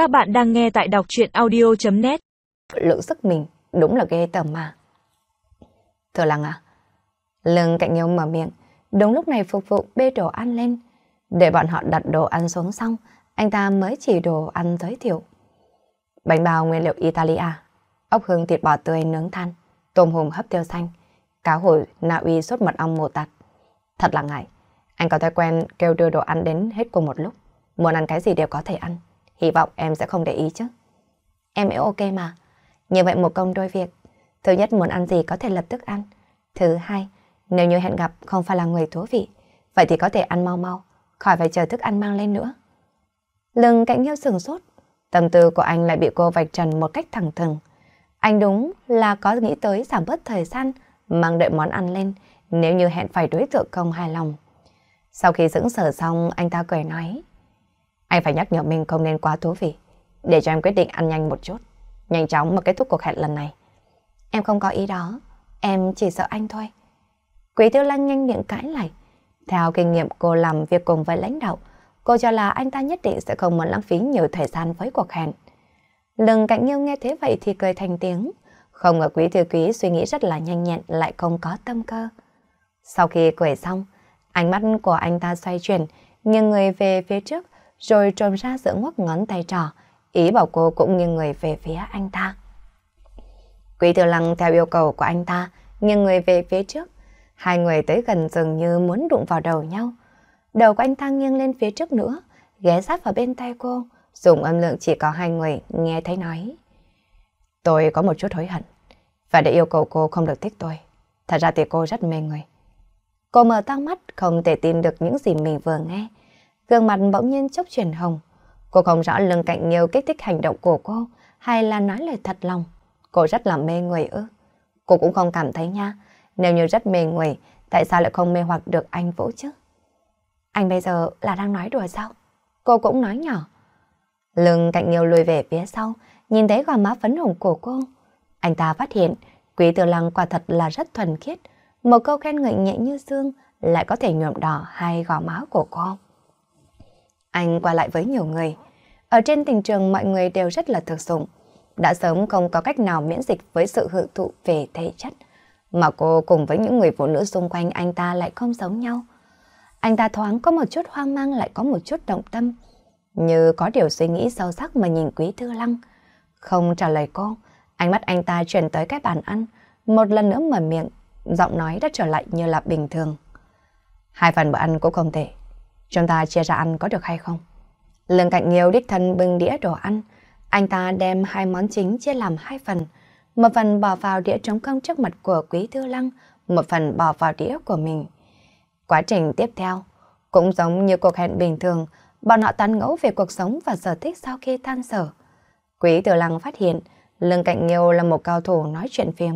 Các bạn đang nghe tại đọc chuyện audio.net Lượng sức mình đúng là ghê tởm mà. Thừa lăng à? Lưng cạnh nhau mở miệng, đúng lúc này phục vụ bê đồ ăn lên. Để bọn họ đặt đồ ăn xuống xong, anh ta mới chỉ đồ ăn giới thiệu. Bánh bao nguyên liệu Italia, ốc hương thịt bò tươi nướng than, tôm hùm hấp tiêu xanh, cá hồi Na Uy sốt mật ong mù tạt. Thật là ngại, anh có thói quen kêu đưa đồ ăn đến hết cùng một lúc. Muốn ăn cái gì đều có thể ăn. Hy vọng em sẽ không để ý chứ. Em ấy ok mà. Như vậy một công đôi việc. Thứ nhất muốn ăn gì có thể lập tức ăn. Thứ hai, nếu như hẹn gặp không phải là người thú vị, vậy thì có thể ăn mau mau, khỏi phải chờ thức ăn mang lên nữa. Lưng cạnh nhau sừng sốt, tâm tư của anh lại bị cô vạch trần một cách thẳng thừng. Anh đúng là có nghĩ tới giảm bớt thời gian, mang đợi món ăn lên, nếu như hẹn phải đối tượng không hài lòng. Sau khi dưỡng sở xong, anh ta cười nói. Anh phải nhắc nhở mình không nên quá thú vị, để cho em quyết định ăn nhanh một chút, nhanh chóng mà kết thúc cuộc hẹn lần này. Em không có ý đó, em chỉ sợ anh thôi. Quý Tiêu Lăng nhanh miệng cãi lại. Theo kinh nghiệm cô làm việc cùng với lãnh đạo, cô cho là anh ta nhất định sẽ không muốn lãng phí nhiều thời gian với cuộc hẹn. Lừng cạnh nghiêu nghe thế vậy thì cười thành tiếng. Không ngờ quý thư quý suy nghĩ rất là nhanh nhẹn lại không có tâm cơ. Sau khi cười xong, ánh mắt của anh ta xoay chuyển, nghiêng người về phía trước, rồi trồm ra giữa ngoắc ngón tay trò ý bảo cô cũng nghiêng người về phía anh ta. Quý Thừa Lăng theo yêu cầu của anh ta, nghiêng người về phía trước. Hai người tới gần dường như muốn đụng vào đầu nhau. Đầu của anh ta nghiêng lên phía trước nữa, ghé sát vào bên tay cô, dùng âm lượng chỉ có hai người nghe thấy nói. Tôi có một chút hối hận, và để yêu cầu cô không được thích tôi. Thật ra thì cô rất mê người. Cô mở to mắt, không thể tin được những gì mình vừa nghe. Gương mặt bỗng nhiên chốc chuyển hồng. Cô không rõ lưng cạnh nhiều kích thích hành động của cô, hay là nói lời thật lòng. Cô rất là mê người ư. Cô cũng không cảm thấy nha. Nếu như rất mê người, tại sao lại không mê hoặc được anh Vũ chứ? Anh bây giờ là đang nói đùa sao? Cô cũng nói nhỏ. Lưng cạnh nhiều lùi về phía sau, nhìn thấy gò má phấn hồng của cô. Anh ta phát hiện, quý tử lăng quả thật là rất thuần khiết. Một câu khen ngợi nhẹ như xương lại có thể nhuộm đỏ hai gò má của cô. Anh qua lại với nhiều người. Ở trên tình trường mọi người đều rất là thực dụng. Đã sớm không có cách nào miễn dịch với sự hưởng thụ về thể chất. Mà cô cùng với những người phụ nữ xung quanh anh ta lại không giống nhau. Anh ta thoáng có một chút hoang mang lại có một chút động tâm. Như có điều suy nghĩ sâu sắc mà nhìn Quý Thư Lăng. Không trả lời cô, ánh mắt anh ta chuyển tới cái bàn ăn. Một lần nữa mở miệng, giọng nói đã trở lại như là bình thường. Hai phần bữa ăn cũng không thể. Chúng ta chia ra ăn có được hay không? Lương cạnh nhiều đích thân bưng đĩa đồ ăn. Anh ta đem hai món chính chia làm hai phần. Một phần bỏ vào đĩa trống không trước mặt của Quý Thư Lăng, một phần bỏ vào đĩa của mình. Quá trình tiếp theo, cũng giống như cuộc hẹn bình thường, bọn họ tán ngẫu về cuộc sống và sở thích sau khi tan sở. Quý Tử Lăng phát hiện, Lương cạnh Nghiêu là một cao thủ nói chuyện phiếm.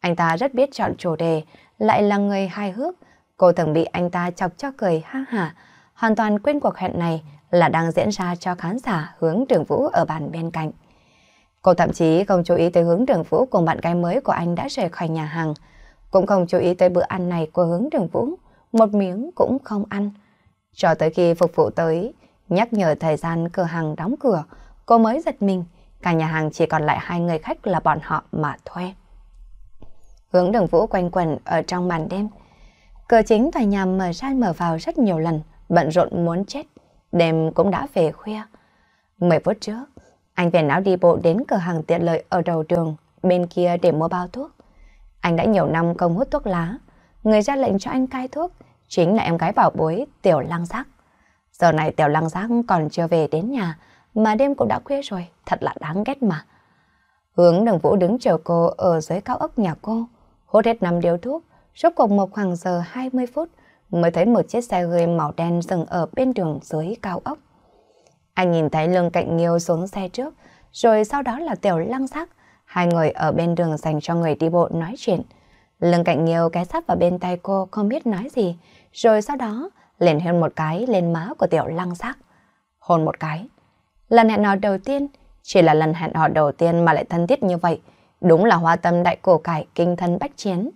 Anh ta rất biết chọn chủ đề, lại là người hài hước. Cô thường bị anh ta chọc cho cười ha hả, hoàn toàn quên cuộc hẹn này là đang diễn ra cho khán giả hướng trường vũ ở bàn bên cạnh. Cô thậm chí không chú ý tới hướng trường vũ cùng bạn gái mới của anh đã rời khỏi nhà hàng. Cũng không chú ý tới bữa ăn này của hướng trường vũ, một miếng cũng không ăn. Cho tới khi phục vụ tới, nhắc nhở thời gian cửa hàng đóng cửa, cô mới giật mình, cả nhà hàng chỉ còn lại hai người khách là bọn họ mà thuê. Hướng đường vũ quanh quẩn ở trong màn đêm. Cửa chính tòa nhà mở ra mở vào rất nhiều lần, bận rộn muốn chết. Đêm cũng đã về khuya. Mười phút trước, anh về não đi bộ đến cửa hàng tiện lợi ở đầu đường, bên kia để mua bao thuốc. Anh đã nhiều năm không hút thuốc lá. Người ra lệnh cho anh cai thuốc chính là em gái bảo bối Tiểu Lăng Giác. Giờ này Tiểu Lăng Giác còn chưa về đến nhà, mà đêm cũng đã khuya rồi, thật là đáng ghét mà. Hướng đường vũ đứng chờ cô ở dưới cao ốc nhà cô, hút hết năm điếu thuốc, rốt cuộc một khoảng giờ 20 phút mới thấy một chiếc xe hơi màu đen dừng ở bên đường dưới cao ốc. Anh nhìn thấy lương cạnh nghiêu xuống xe trước, rồi sau đó là tiểu lăng sắc. Hai người ở bên đường dành cho người đi bộ nói chuyện. Lương cạnh nghiêu cái sát vào bên tay cô không biết nói gì, rồi sau đó liền hôn một cái lên má của tiểu lăng sắc. Hôn một cái. Lần hẹn hò đầu tiên, chỉ là lần hẹn hò đầu tiên mà lại thân thiết như vậy. Đúng là hoa tâm đại cổ cải kinh thân bách chiến.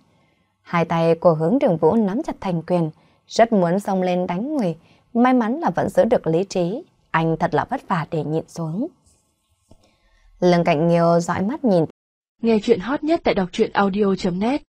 Hai tay của hướng đường vũ nắm chặt thành quyền, rất muốn xông lên đánh người. May mắn là vẫn giữ được lý trí, anh thật là vất vả để nhịn xuống. Lương Cạnh Nghiêu dõi mắt nhìn. Nghe chuyện hot nhất tại đọc truyện audio.net